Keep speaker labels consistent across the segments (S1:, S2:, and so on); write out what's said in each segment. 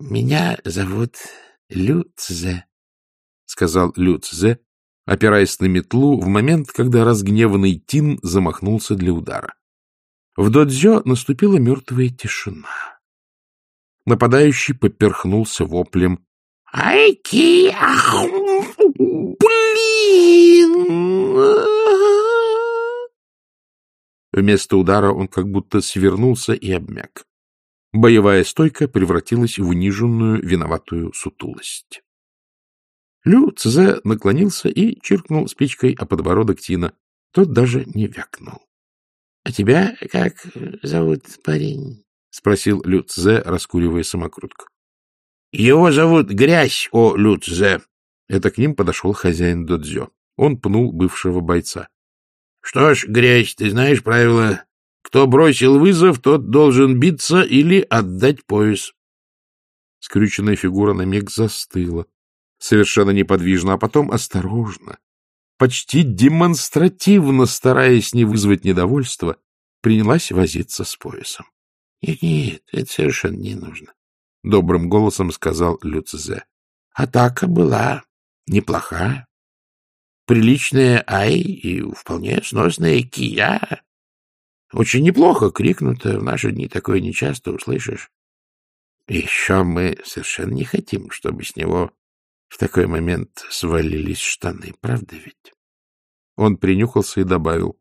S1: — Меня зовут Лю Цзэ, — сказал Лю Цзэ, опираясь на метлу в момент, когда разгневанный Тин замахнулся для удара. В додзё наступила мертвая тишина. Нападающий поперхнулся воплем. — Айки! Блин! Вместо удара он как будто свернулся и обмяк. Боевая стойка превратилась в униженную, виноватую сутулость. Лю Цзэ наклонился и чиркнул спичкой о подбородок Тина. Тот даже не вякнул. — А тебя как зовут, парень? — спросил Лю Цзэ, раскуривая самокрутку. — Его зовут Грязь, о Лю Цзэ. Это к ним подошел хозяин додзё. Он пнул бывшего бойца. — Что ж, Грязь, ты знаешь правила кто бросил вызов, тот должен биться или отдать пояс. Скрюченная фигура на миг застыла, совершенно неподвижно, а потом осторожно, почти демонстративно стараясь не вызвать недовольства, принялась возиться с поясом. — Нет, это совершенно не нужно, — добрым голосом сказал Люцзе. — Атака была неплохая. Приличная ай и вполне сносная кия. Очень неплохо крикнуто. В наши дни такое нечасто услышишь. еще мы совершенно не хотим, чтобы с него в такой момент свалились штаны. Правда ведь? Он принюхался и добавил.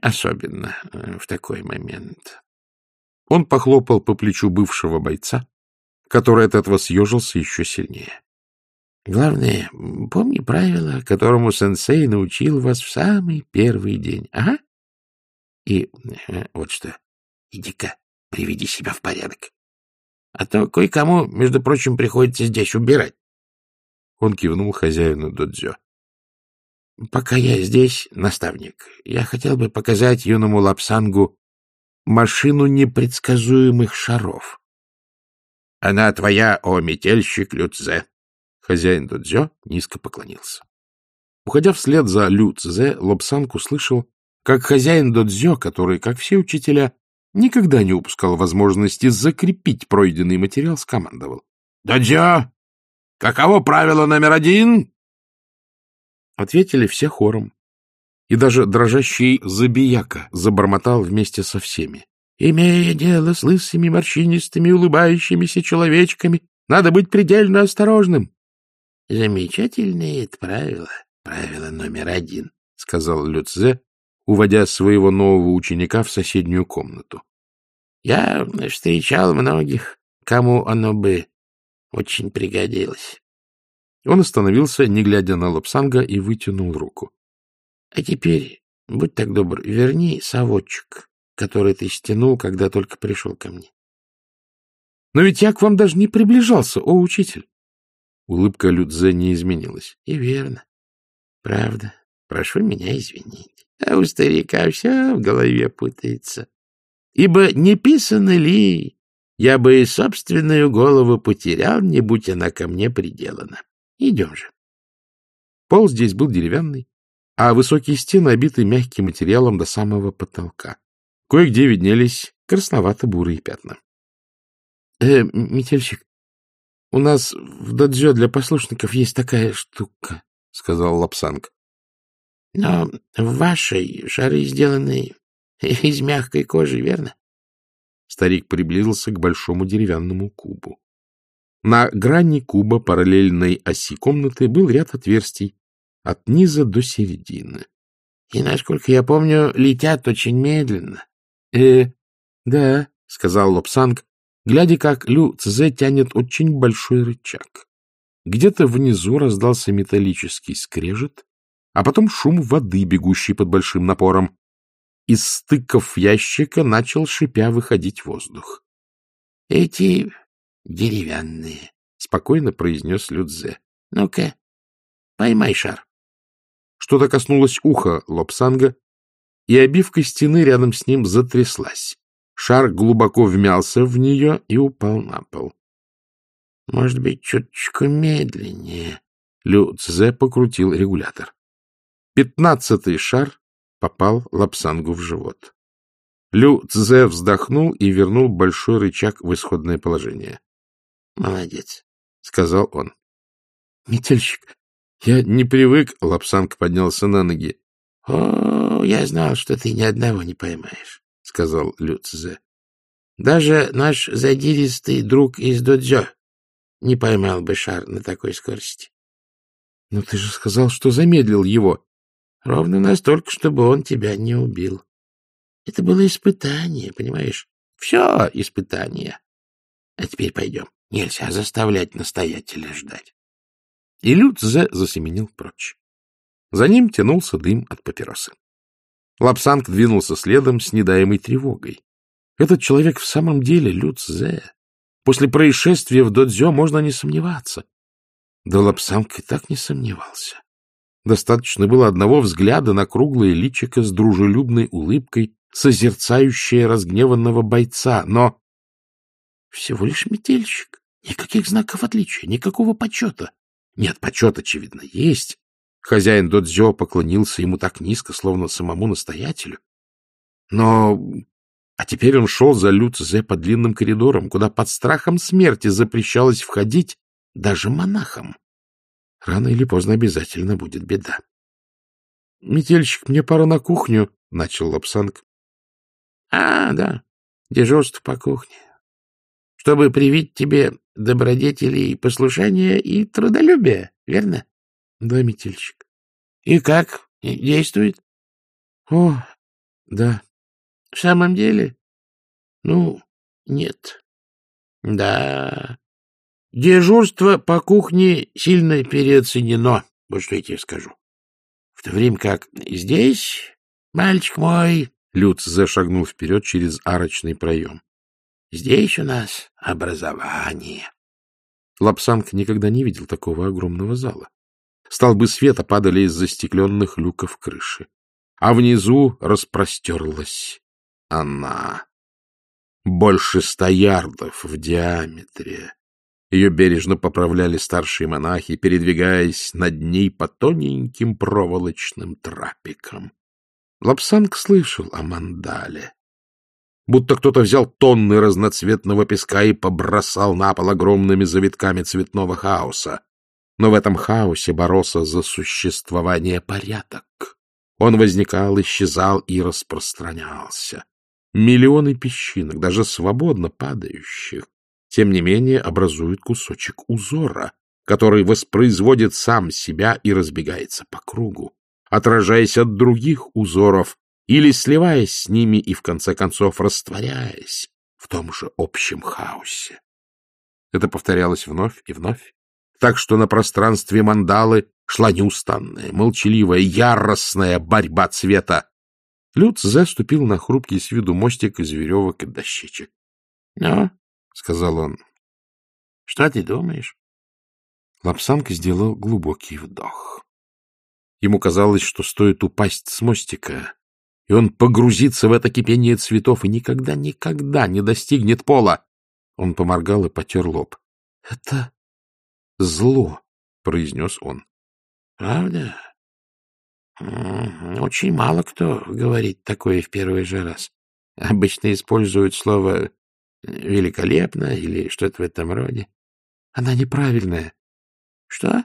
S1: Особенно э, в такой момент. Он похлопал по плечу бывшего бойца, который от этого съежился еще сильнее. Главное, помни правило, которому сенсей научил вас в самый первый день. Ага. И э, вот что, иди-ка, приведи себя в порядок. А то кое-кому, между прочим, приходится здесь убирать. Он кивнул хозяину додзё. — Пока я здесь, наставник, я хотел бы показать юному лапсангу машину непредсказуемых шаров. — Она твоя, о метельщик Люцзе! Хозяин додзё низко поклонился. Уходя вслед за Люцзе, Лобсанг услышал, как хозяин додзё, который, как все учителя, никогда не упускал возможности закрепить пройденный материал, скомандовал. — Додзё, каково правило номер один? Ответили все хором. И даже дрожащий забияка забормотал вместе со всеми. Имея дело с лысыми, морщинистыми, улыбающимися человечками, надо быть предельно осторожным. — Замечательное это правило, правило номер один, — сказал Люцзе, уводя своего нового ученика в соседнюю комнату. — Я встречал многих, кому оно бы очень пригодилось. Он остановился, не глядя на Лапсанга, и вытянул руку. — А теперь, будь так добр, верни соводчик, который ты стянул, когда только пришел ко мне. — Но ведь я к вам даже не приближался, о учитель! Улыбка Людзе не изменилась. — И верно. Правда. Прошу меня извинить а у старика все в голове путается. Ибо не писано ли, я бы и собственную голову потерял, не будь она ко мне приделана. Идем же. Пол здесь был деревянный, а высокие стены обиты мягким материалом до самого потолка. Кое-где виднелись красновато-бурые пятна. — Э, метельщик, у нас в додзё для послушников есть такая штука, — сказал Лапсанг. Но в вашей шары сделаны из мягкой кожи, верно? Старик приблизился к большому деревянному кубу. На грани куба параллельной оси комнаты был ряд отверстий от низа до середины. И, насколько я помню, летят очень медленно. — Э, да, — сказал Лобсанг, глядя, как Лю Цзэ тянет очень большой рычаг. Где-то внизу раздался металлический скрежет, а потом шум воды, бегущей под большим напором. Из стыков ящика начал шипя выходить воздух. — Эти деревянные, — спокойно произнес Людзе. — Ну-ка, поймай шар. Что-то коснулось уха Лобсанга, и обивка стены рядом с ним затряслась. Шар глубоко вмялся в нее и упал на пол. — Может быть, чуточку медленнее. Лю Цзэ покрутил регулятор. Пятнадцатый шар попал Лапсангу в живот. Лю Цзэ вздохнул и вернул большой рычаг в исходное положение. — Молодец, — сказал он. — Метельщик, я не привык, — Лапсанг поднялся на ноги. — О, я знал, что ты ни одного не поймаешь, — сказал Люцзе. — Даже наш задиристый друг из Додзё не поймал бы шар на такой скорости. — Но ты же сказал, что замедлил его. — Ровно настолько, чтобы он тебя не убил. Это было испытание, понимаешь? Все испытание. А теперь пойдем. Нельзя заставлять настоятеля ждать. И Людзе засеменил прочь. За ним тянулся дым от папиросы. Лапсанг двинулся следом с недаемой тревогой. Этот человек в самом деле Людзе. После происшествия в Додзё можно не сомневаться. Да Лапсанг и так не сомневался. Достаточно было одного взгляда на круглое личико с дружелюбной улыбкой, созерцающее разгневанного бойца, но всего лишь метельщик. Никаких знаков отличия, никакого почета. Нет, почет, очевидно, есть. Хозяин Додзё поклонился ему так низко, словно самому настоятелю. Но... А теперь он шел за Люцзе по длинным коридорам, куда под страхом смерти запрещалось входить даже монахам. Рано или поздно обязательно будет беда. — Метельщик, мне пора на кухню, — начал Лапсанг. — А, да, дежурство по кухне чтобы привить тебе добродетели и послушания и трудолюбие, верно? — Да, метельщик. — И как? Действует? — О, да. — В самом деле? — Ну, нет. — Да. Дежурство по кухне сильно переоценено, вот что я тебе скажу. В то время как здесь, мальчик мой, Люц зашагнул вперед через арочный проем. Здесь у нас образование. Лапсанг никогда не видел такого огромного зала. Столбы света падали из застекленных люков крыши. А внизу распростерлась она. Больше ста ярдов в диаметре. Ее бережно поправляли старшие монахи, передвигаясь над ней по тоненьким проволочным трапикам. Лапсанг слышал о мандале будто кто-то взял тонны разноцветного песка и побросал на пол огромными завитками цветного хаоса. Но в этом хаосе боролся за существование порядок. Он возникал, исчезал и распространялся. Миллионы песчинок, даже свободно падающих, тем не менее образуют кусочек узора, который воспроизводит сам себя и разбегается по кругу, отражаясь от других узоров, или сливаясь с ними и, в конце концов, растворяясь в том же общем хаосе. Это повторялось вновь и вновь, так что на пространстве мандалы шла неустанная, молчаливая, яростная борьба цвета. Люц заступил на хрупкий с виду мостик из веревок и дощечек. — Ну, — сказал он, — что ты думаешь? Лапсанг сделал глубокий вдох. Ему казалось, что стоит упасть с мостика, и он погрузится в это кипение цветов и никогда-никогда не достигнет пола. Он поморгал и потер лоб. — Это зло, — произнес он. — Правда? Очень мало кто говорит такое в первый же раз. Обычно используют слово «великолепно» или что-то в этом роде. Она неправильная. — Что?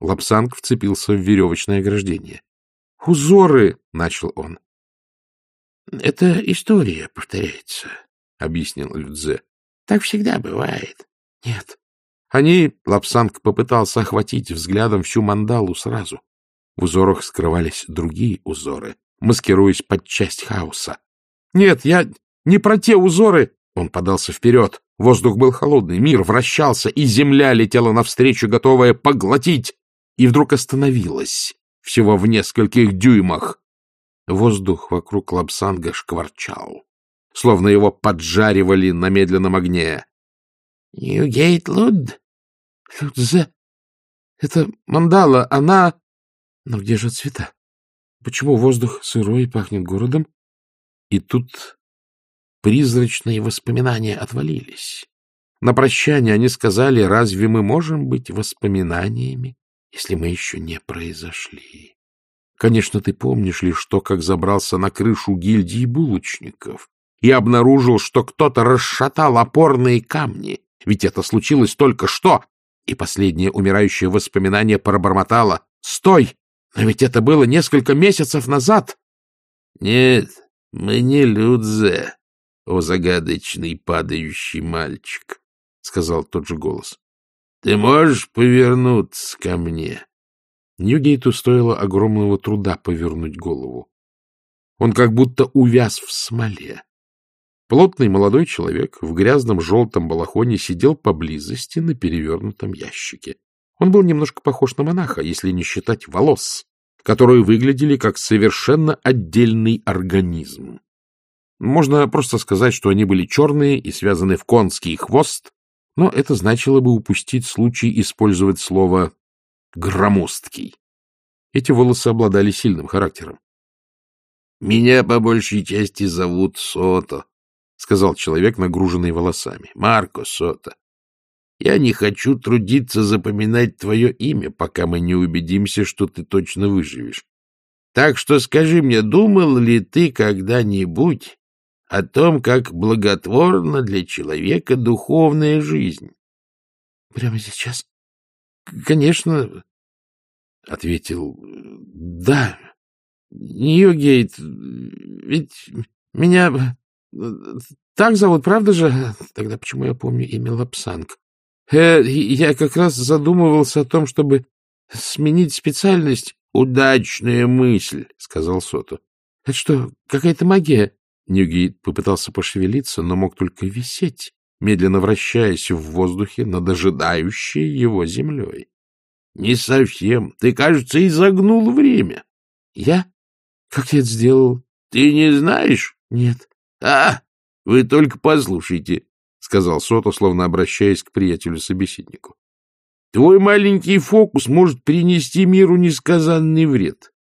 S1: Лапсанг вцепился в веревочное ограждение. — Узоры, — начал он. — Это история повторяется, — объяснил Людзе. — Так всегда бывает. — Нет. Они, Лапсанг попытался охватить взглядом всю мандалу сразу. В узорах скрывались другие узоры, маскируясь под часть хаоса. — Нет, я не про те узоры! Он подался вперед. Воздух был холодный, мир вращался, и земля летела навстречу, готовая поглотить, и вдруг остановилась всего в нескольких дюймах. Воздух вокруг Лапсанга шкварчал, словно его поджаривали на медленном огне. — Ньюгейт Луд? — Лудзе. Это мандала, она... Но где же цвета? Почему воздух сырой и пахнет городом? И тут призрачные воспоминания отвалились. На прощание они сказали, разве мы можем быть воспоминаниями, если мы еще не произошли? Конечно, ты помнишь ли, что, как забрался на крышу гильдии булочников и обнаружил, что кто-то расшатал опорные камни, Ведь это случилось только что. И последнее умирающее воспоминание пробормотало. «Стой! Но ведь это было несколько месяцев назад!»
S2: «Нет, мы не Людзе, о загадочный падающий мальчик», — сказал тот же голос. «Ты можешь повернуться ко мне?»
S1: Ньюгейту стоило огромного труда повернуть голову. Он как будто увяз в смоле. Плотный молодой человек в грязном желтом балахоне сидел поблизости на перевернутом ящике. Он был немножко похож на монаха, если не считать волос, которые выглядели как совершенно отдельный организм. Можно просто сказать, что они были черные и связаны в конский хвост, но это значило бы упустить случай использовать слово «громоздкий». Эти волосы обладали сильным характером.
S2: — Меня по большей части зовут Сото, — сказал человек, нагруженный волосами. — Марко Сота. Я не хочу трудиться запоминать твое имя, пока мы не убедимся, что ты точно выживешь. Так что скажи мне, думал ли ты когда-нибудь о том, как благотворна для человека духовная жизнь?
S1: — Прямо сейчас? — Конечно, — ответил. — Да, Ньюгейт, ведь меня так зовут, правда же? Тогда почему я помню имя Лапсанг? Э, я как раз задумывался о том, чтобы сменить специальность.
S2: — Удачная мысль, — сказал Сото.
S1: — Это что, какая-то магия? Ньюгейт попытался пошевелиться, но мог только висеть, медленно вращаясь в воздухе над ожидающей его землей.
S2: — Не совсем. Ты, кажется, изогнул время.
S1: — Я? Как я это сделал?
S2: — Ты не знаешь?
S1: — Нет.
S2: — А, вы только послушайте, — сказал Сото, словно обращаясь к приятелю-собеседнику. — Твой маленький фокус может принести миру несказанный вред.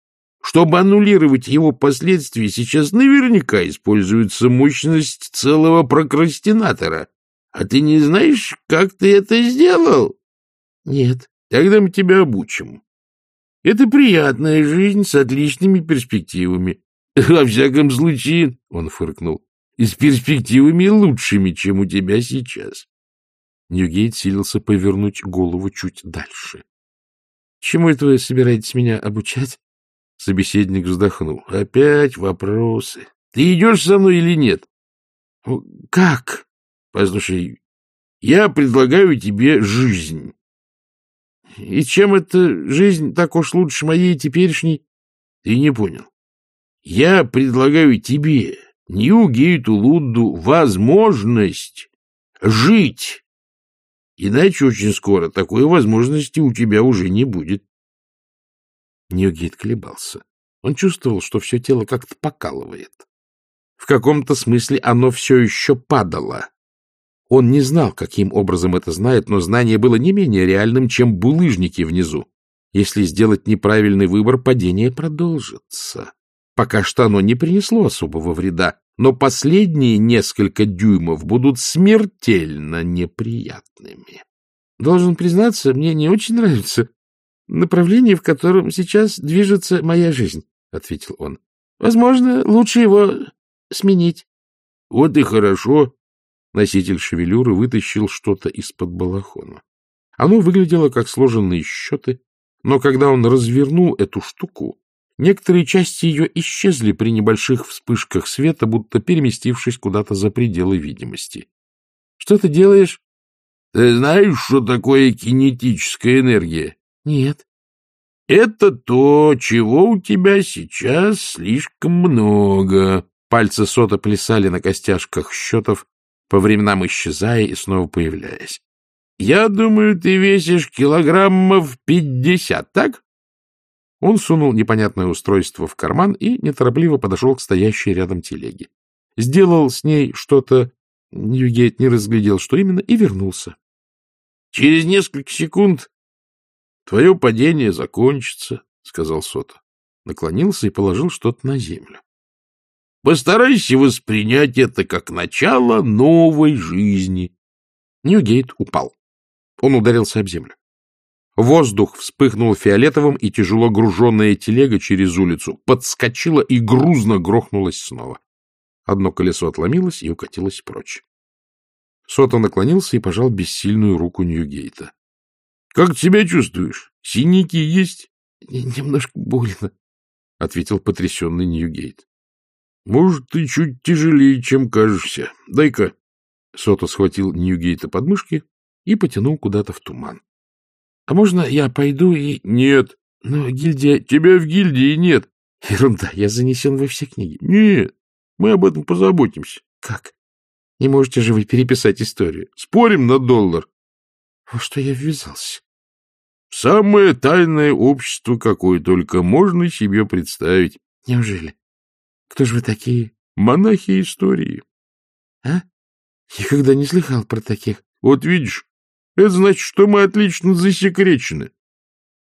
S2: Чтобы аннулировать его последствия, сейчас наверняка используется мощность целого прокрастинатора. А ты не знаешь, как ты это сделал?
S1: — Нет.
S2: — Тогда мы тебя обучим. Это приятная жизнь с отличными перспективами. Во всяком случае, — он фыркнул, — и с перспективами лучшими, чем у тебя сейчас.
S1: Ньюгейт силился повернуть голову чуть дальше. — Чему это вы собираетесь меня обучать? Собеседник вздохнул. — Опять вопросы. Ты идешь со мной или нет?
S2: — Как? — Послушай, я предлагаю тебе жизнь.
S1: — И чем эта жизнь так уж лучше моей теперешней?
S2: — Ты не понял. Я предлагаю тебе, Нью-Гейту Лудду, возможность жить. Иначе очень скоро такой возможности у тебя уже не будет.
S1: Ньюгейт колебался. Он чувствовал, что все тело как-то покалывает. В каком-то смысле оно все еще падало. Он не знал, каким образом это знает, но знание было не менее реальным, чем булыжники внизу. Если сделать неправильный выбор, падение продолжится. Пока что оно не принесло особого вреда, но последние несколько дюймов будут смертельно неприятными. Должен признаться, мне не очень нравится направление, в котором сейчас движется моя жизнь, — ответил он. — Возможно, лучше его сменить.
S2: — Вот и хорошо. Носитель шевелюры вытащил что-то из-под балахона.
S1: Оно выглядело как сложенные счеты, но когда он развернул эту штуку, некоторые части ее исчезли при небольших вспышках света, будто переместившись куда-то за пределы видимости. — Что ты делаешь?
S2: — Ты знаешь, что такое кинетическая энергия?
S1: — Нет.
S2: — Это то, чего у тебя сейчас слишком много.
S1: Пальцы сота плясали на костяшках счетов, по временам исчезая и снова появляясь.
S2: — Я думаю, ты весишь килограммов пятьдесят, так?
S1: Он сунул непонятное устройство в карман и неторопливо подошел к стоящей рядом телеге. Сделал с ней что-то, Ньюгейт не разглядел, что именно, и вернулся.
S2: — Через несколько секунд — Твое падение закончится, — сказал Сота.
S1: Наклонился и положил что-то на землю.
S2: — Постарайся воспринять это как начало новой жизни.
S1: Ньюгейт упал. Он ударился об землю. Воздух вспыхнул фиолетовым, и тяжело груженная телега через улицу подскочила и грузно грохнулась снова. Одно колесо отломилось и укатилось прочь. Сото наклонился и пожал бессильную руку Ньюгейта.
S2: — Как себя чувствуешь? Синяки есть?
S1: — Немножко больно, — ответил потрясенный Ньюгейт.
S2: — Может, ты чуть тяжелее, чем кажешься. Дай-ка.
S1: Сото схватил Ньюгейта под мышки и потянул куда-то в туман. — А можно я пойду и...
S2: — Нет.
S1: — Но гильдия...
S2: — Тебя в гильдии нет.
S1: — Ерунда, я занесен во все книги.
S2: — Нет, мы об этом позаботимся.
S1: — Как? Не можете же вы переписать историю?
S2: — Спорим на доллар.
S1: — Во что я ввязался?
S2: — Самое тайное общество, какое только можно себе представить.
S1: — Неужели? Кто же вы такие?
S2: — Монахи истории.
S1: — А? Никогда не слыхал про таких.
S2: — Вот видишь, это значит, что мы отлично засекречены.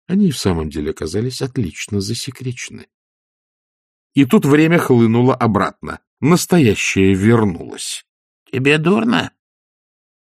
S1: Они в самом деле оказались отлично засекречены. И тут время хлынуло обратно. Настоящее вернулось.
S3: — Тебе дурно?